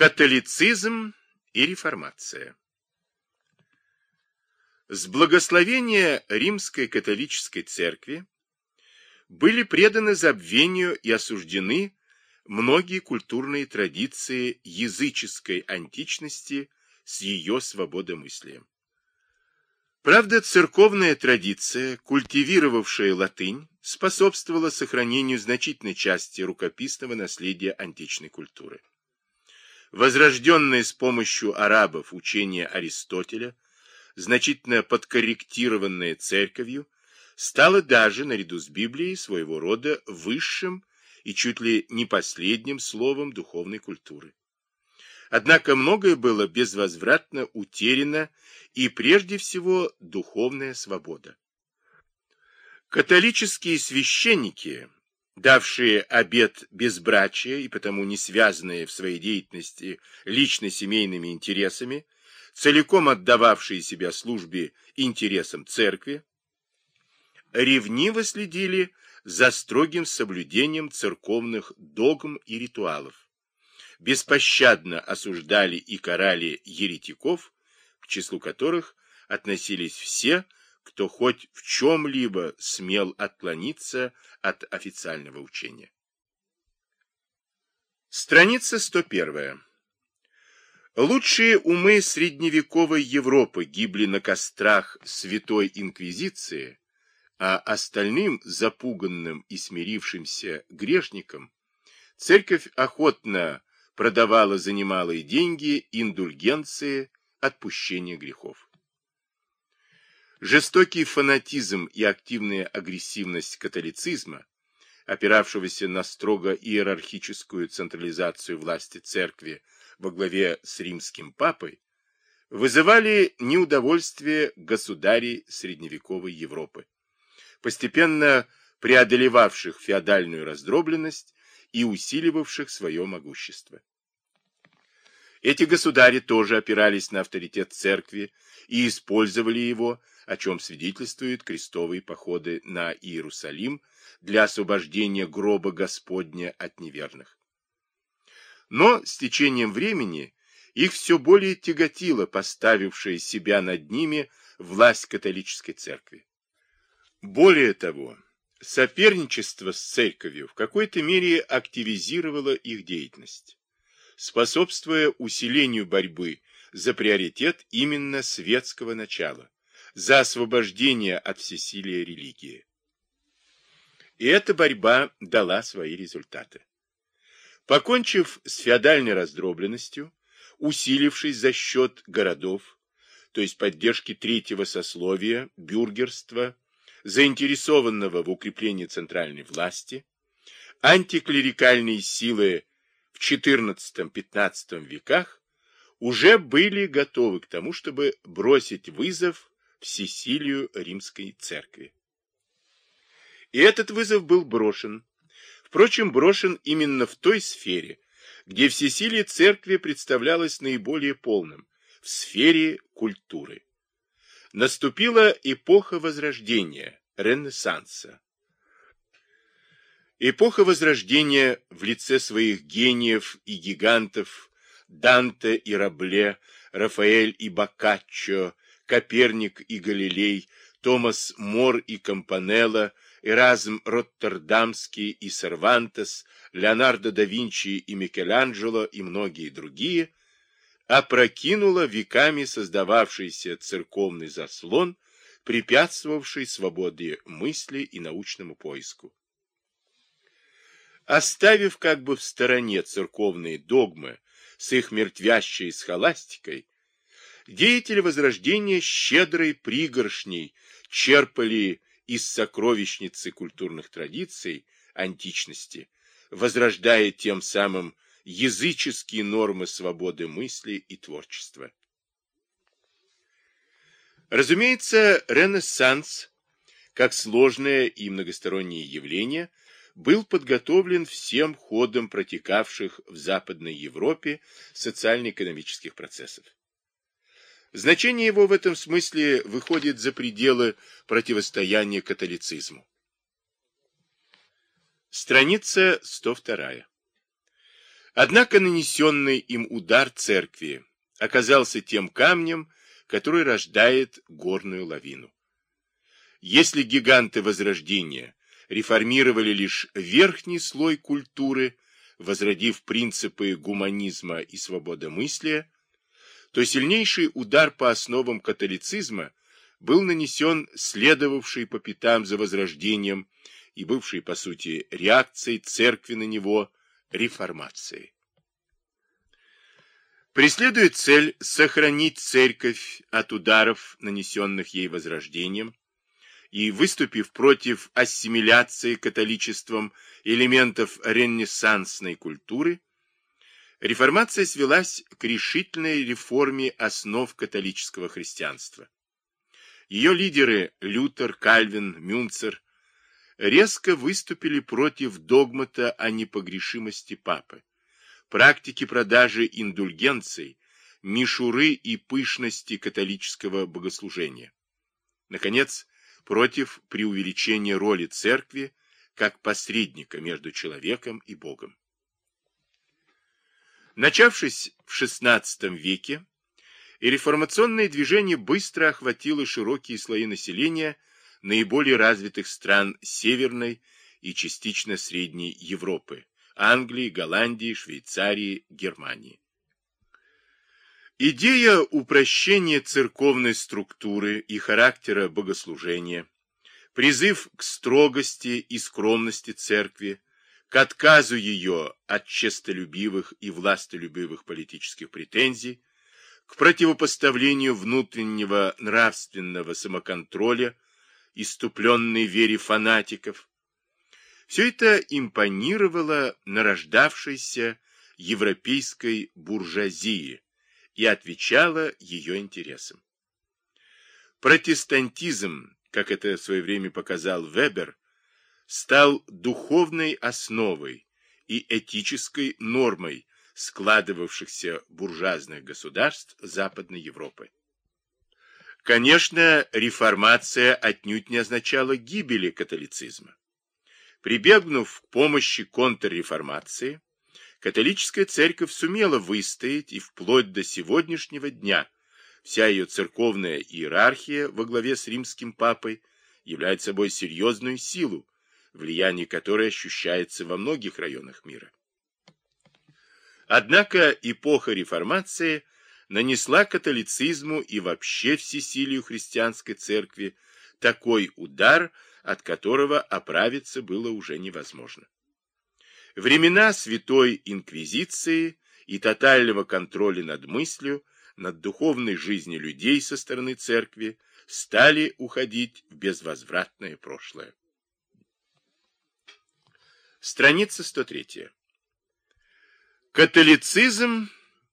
Католицизм и реформация С благословения Римской католической церкви были преданы забвению и осуждены многие культурные традиции языческой античности с ее свободомыслием. Правда, церковная традиция, культивировавшая латынь, способствовала сохранению значительной части рукописного наследия античной культуры. Возрожденное с помощью арабов учение Аристотеля, значительно подкорректированное церковью, стало даже, наряду с Библией, своего рода высшим и чуть ли не последним словом духовной культуры. Однако многое было безвозвратно утеряно и прежде всего духовная свобода. Католические священники, давшие обет безбрачия и потому не связанные в своей деятельности лично-семейными интересами, целиком отдававшие себя службе интересам церкви, ревниво следили за строгим соблюдением церковных догм и ритуалов, беспощадно осуждали и карали еретиков, к числу которых относились все, кто хоть в чем-либо смел отклониться от официального учения. Страница 101. Лучшие умы средневековой Европы гибли на кострах Святой Инквизиции, а остальным запуганным и смирившимся грешникам церковь охотно продавала за немалые деньги индульгенции отпущения грехов. Жестокий фанатизм и активная агрессивность католицизма, опиравшегося на строго иерархическую централизацию власти церкви во главе с римским папой, вызывали неудовольствие государей средневековой Европы, постепенно преодолевавших феодальную раздробленность и усиливавших свое могущество. Эти государи тоже опирались на авторитет церкви и использовали его, о чем свидетельствуют крестовые походы на Иерусалим для освобождения гроба Господня от неверных. Но с течением времени их все более тяготила поставившая себя над ними власть католической церкви. Более того, соперничество с церковью в какой-то мере активизировало их деятельность способствуя усилению борьбы за приоритет именно светского начала, за освобождение от всесилия религии. И эта борьба дала свои результаты. Покончив с феодальной раздробленностью, усилившись за счет городов, то есть поддержки третьего сословия, бюргерства, заинтересованного в укреплении центральной власти, антиклерикальные силы XIV-XV веках уже были готовы к тому, чтобы бросить вызов всесилию римской церкви. И этот вызов был брошен. Впрочем, брошен именно в той сфере, где всесилие церкви представлялось наиболее полным, в сфере культуры. Наступила эпоха Возрождения, Ренессанса. Эпоха Возрождения в лице своих гениев и гигантов Данте и Рабле, Рафаэль и Боккаччо, Коперник и Галилей, Томас Мор и Кампанелло, Эразм Роттердамский и Сервантес, Леонардо да Винчи и Микеланджело и многие другие, опрокинула веками создававшийся церковный заслон, препятствовавший свободе мысли и научному поиску. Оставив как бы в стороне церковные догмы с их мертвящей схоластикой, деятели Возрождения щедрой пригоршней черпали из сокровищницы культурных традиций античности, возрождая тем самым языческие нормы свободы мысли и творчества. Разумеется, Ренессанс, как сложное и многостороннее явление, был подготовлен всем ходом протекавших в Западной Европе социально-экономических процессов. Значение его в этом смысле выходит за пределы противостояния католицизму. Страница 102. Однако нанесенный им удар церкви оказался тем камнем, который рождает горную лавину. Если гиганты Возрождения реформировали лишь верхний слой культуры, возродив принципы гуманизма и свободомыслия, то сильнейший удар по основам католицизма был нанесен следовавший по пятам за Возрождением и бывшей, по сути, реакцией церкви на него реформацией. Преследует цель сохранить церковь от ударов, нанесенных ей Возрождением, и выступив против ассимиляции католичеством элементов ренессансной культуры, реформация свелась к решительной реформе основ католического христианства. Ее лидеры Лютер, Кальвин, Мюнцер резко выступили против догмата о непогрешимости папы, практики продажи индульгенций, мишуры и пышности католического богослужения. Наконец, против преувеличения роли церкви как посредника между человеком и Богом. Начавшись в XVI веке, и реформационное движение быстро охватило широкие слои населения наиболее развитых стран Северной и частично Средней Европы, Англии, Голландии, Швейцарии, Германии. Идея упрощения церковной структуры и характера богослужения, призыв к строгости и скромности церкви, к отказу ее от честолюбивых и властолюбивых политических претензий, к противопоставлению внутреннего нравственного самоконтроля иступленной вере фанатиков. Все это импонировало нарождавшейся европейской буржуазии, и отвечала ее интересам. Протестантизм, как это в свое время показал Вебер, стал духовной основой и этической нормой складывавшихся буржуазных государств Западной Европы. Конечно, реформация отнюдь не означала гибели католицизма. Прибегнув к помощи контрреформации, католическая церковь сумела выстоять и вплоть до сегодняшнего дня вся ее церковная иерархия во главе с римским папой является собой серьезную силу, влияние которой ощущается во многих районах мира. Однако эпоха реформации нанесла католицизму и вообще всесилию христианской церкви такой удар, от которого оправиться было уже невозможно. Времена Святой Инквизиции и тотального контроля над мыслью, над духовной жизнью людей со стороны церкви стали уходить в безвозвратное прошлое. Страница 103. Католицизм,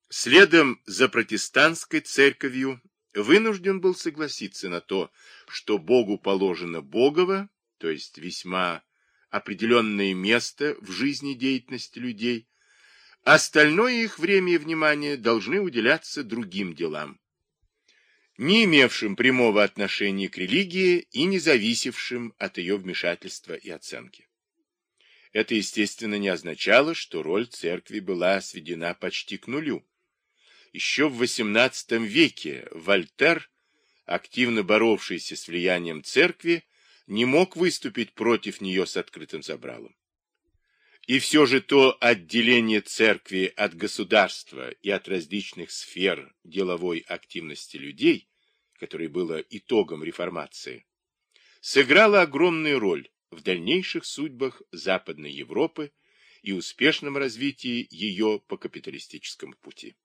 следом за протестантской церковью, вынужден был согласиться на то, что Богу положено Богово, то есть весьма определенное место в жизни деятельности людей, остальное их время и внимание должны уделяться другим делам, не имевшим прямого отношения к религии и не зависевшим от ее вмешательства и оценки. Это, естественно, не означало, что роль церкви была сведена почти к нулю. Еще в XVIII веке Вольтер, активно боровшийся с влиянием церкви, не мог выступить против нее с открытым забралом. И все же то отделение церкви от государства и от различных сфер деловой активности людей, которое было итогом реформации, сыграло огромную роль в дальнейших судьбах Западной Европы и успешном развитии ее по капиталистическому пути.